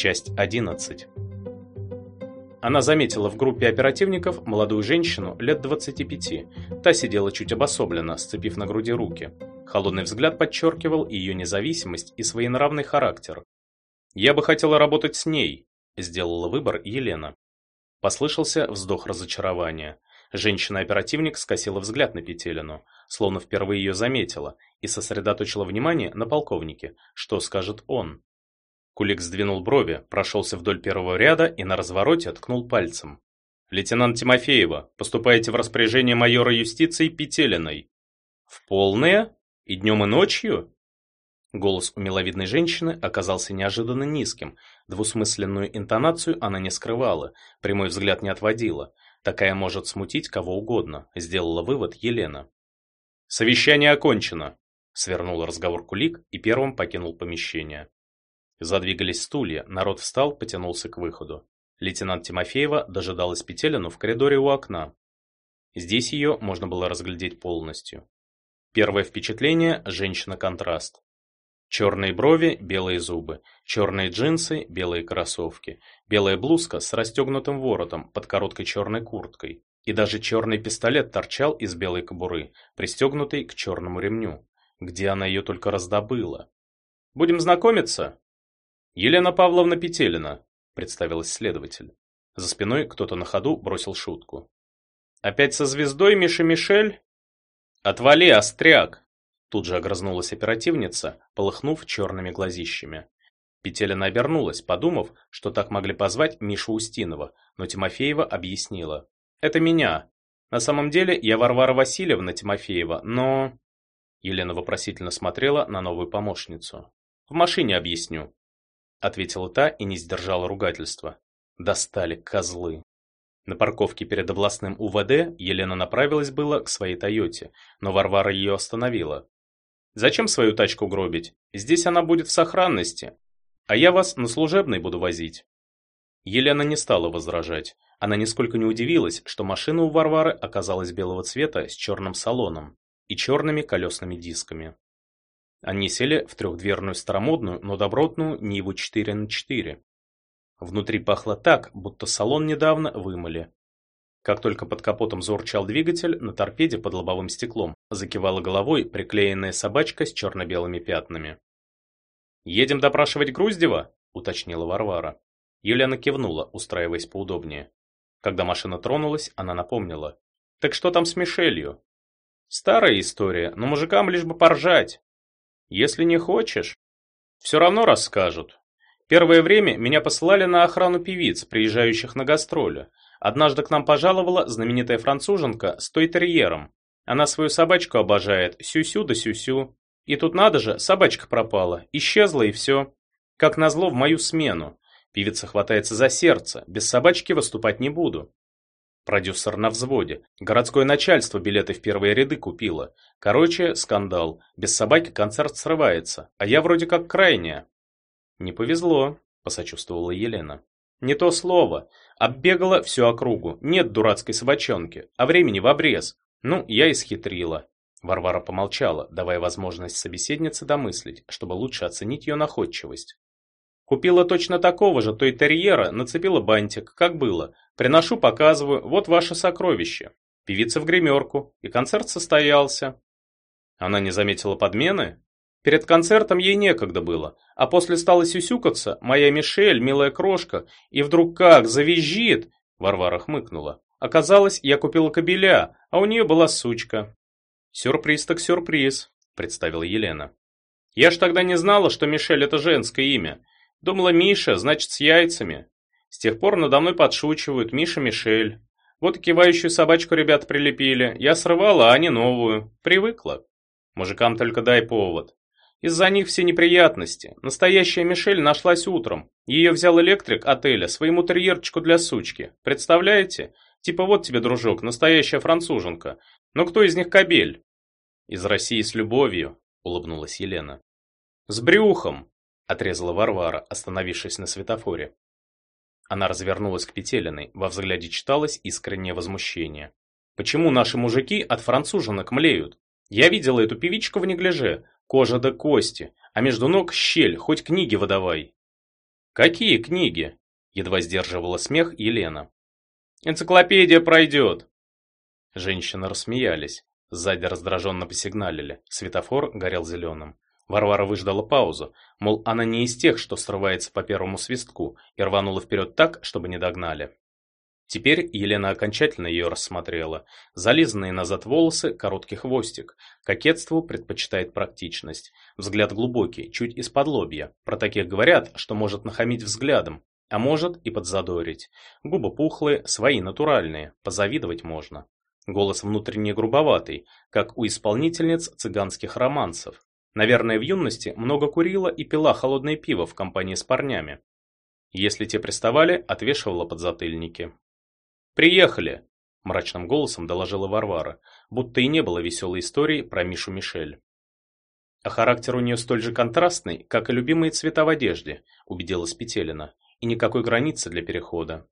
Часть 11. Она заметила в группе оперативников молодую женщину лет 25. Та сидела чуть обособленно, сцепив на груди руки. Холодный взгляд подчеркивал ее независимость и своенравный характер. «Я бы хотела работать с ней», – сделала выбор Елена. Послышался вздох разочарования. Женщина-оперативник скосила взгляд на Петелину, словно впервые ее заметила, и сосредоточила внимание на полковнике, что скажет он. Кулик сдвинул брови, прошелся вдоль первого ряда и на развороте ткнул пальцем. «Лейтенант Тимофеева, поступаете в распоряжение майора юстиции Петелиной». «В полное? И днем, и ночью?» Голос у миловидной женщины оказался неожиданно низким, двусмысленную интонацию она не скрывала, прямой взгляд не отводила. Такая может смутить кого угодно, сделала вывод Елена. «Совещание окончено», — свернул разговор Кулик и первым покинул помещение. Задвигались стулья, народ встал, потянулся к выходу. Лейтенант Тимофеева дожидалась Петелину в коридоре у окна. Здесь ее можно было разглядеть полностью. Первое впечатление – женщина-контраст. Черные брови, белые зубы, черные джинсы, белые кроссовки, белая блузка с расстегнутым воротом под короткой черной курткой. И даже черный пистолет торчал из белой кобуры, пристегнутый к черному ремню. Где она ее только раздобыла? «Будем знакомиться?» «Елена Павловна Петелина», — представилась следователь. За спиной кто-то на ходу бросил шутку. «Опять со звездой, Миша Мишель?» «Отвали, остряк!» Тут же огрызнулась оперативница, полыхнув черными глазищами. Петелина обернулась, подумав, что так могли позвать Мишу Устинова, но Тимофеева объяснила. «Это меня. На самом деле я Варвара Васильевна Тимофеева, но...» Елена вопросительно смотрела на новую помощницу. «В машине объясню», — ответила та и не сдержала ругательства. «Достали, козлы». На парковке перед областным УВД Елена направилась было к своей Тойоте, но Варвара ее остановила. Зачем свою тачку гробить? Здесь она будет в сохранности. А я вас на служебной буду возить. Елена не стала возражать. Она нисколько не удивилась, что машина у Варвары оказалась белого цвета с черным салоном и черными колесными дисками. Они сели в трехдверную старомодную, но добротную Ниву 4 на 4. Внутри пахло так, будто салон недавно вымыли. Как только под капотом заурчал двигатель, на торпеде под лобовым стеклом закивала головой приклеенная собачка с черно-белыми пятнами. «Едем допрашивать Груздева?» – уточнила Варвара. Юлиана кивнула, устраиваясь поудобнее. Когда машина тронулась, она напомнила. «Так что там с Мишелью?» «Старая история, но мужикам лишь бы поржать. Если не хочешь, все равно расскажут. Первое время меня посылали на охрану певиц, приезжающих на гастроли, Однажды к нам пожаловала знаменитая француженка с той-терьером. Она свою собачку обожает, сю-сю да сю-сю. И тут надо же, собачка пропала, исчезла и все. Как назло в мою смену. Певица хватается за сердце, без собачки выступать не буду. Продюсер на взводе. Городское начальство билеты в первые ряды купило. Короче, скандал. Без собаки концерт срывается, а я вроде как крайняя. Не повезло, посочувствовала Елена. Не то слово. Оббегала всю округу. Нет дурацкой собачонки. А времени в обрез. Ну, я и схитрила. Варвара помолчала, давая возможность собеседнице домыслить, чтобы лучше оценить ее находчивость. Купила точно такого же, то и терьера, нацепила бантик, как было. Приношу, показываю, вот ваше сокровище. Певица в гримерку, и концерт состоялся. Она не заметила подмены? Перед концертом ей некогда было, а после стала сюсюкаться моя Мишель, милая крошка, и вдруг как завизжит, Варвара хмыкнула. Оказалось, я купила кобеля, а у нее была сучка. Сюрприз так сюрприз, представила Елена. Я ж тогда не знала, что Мишель это женское имя. Думала, Миша, значит, с яйцами. С тех пор надо мной подшучивают Миша Мишель. Вот и кивающую собачку ребят прилепили. Я срывала, а не новую. Привыкла. Мужикам только дай повод. Из-за них все неприятности. Настоящая Мишель нашлась утром. Ее взял электрик отеля своему терьерчику для сучки. Представляете? Типа вот тебе, дружок, настоящая француженка. Но кто из них кобель? Из России с любовью, улыбнулась Елена. С брюхом, отрезала Варвара, остановившись на светофоре. Она развернулась к Петелиной, во взгляде читалось искреннее возмущение. Почему наши мужики от француженок млеют? Я видела эту певичку в неглиже, Кожа до кости, а между ног щель, хоть книги выдавай. «Какие книги?» – едва сдерживала смех Елена. «Энциклопедия пройдет!» Женщины рассмеялись. Сзади раздраженно посигналили. Светофор горел зеленым. Варвара выждала паузу, мол, она не из тех, что срывается по первому свистку, и рванула вперед так, чтобы не догнали. Теперь Елена окончательно ее рассмотрела. Зализанные назад волосы, короткий хвостик. Кокетству предпочитает практичность. Взгляд глубокий, чуть из-под лобья. Про таких говорят, что может нахамить взглядом, а может и подзадорить. Губы пухлые, свои натуральные, позавидовать можно. Голос внутренне грубоватый, как у исполнительниц цыганских романсов. Наверное, в юности много курила и пила холодное пиво в компании с парнями. Если те приставали, отвешивала подзатыльники. «Приехали!» – мрачным голосом доложила Варвара, будто и не было веселой истории про Мишу Мишель. А характер у нее столь же контрастный, как и любимые цвета в одежде, убедилась Петелина, и никакой границы для перехода.